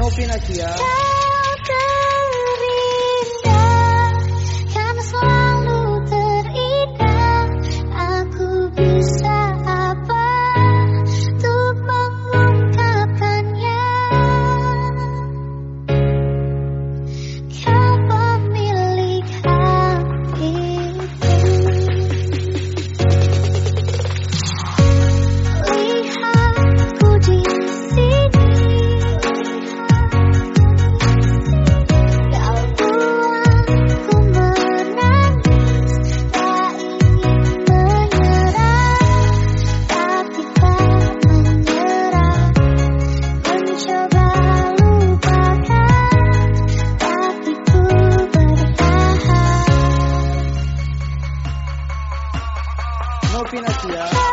No pinasya. hacia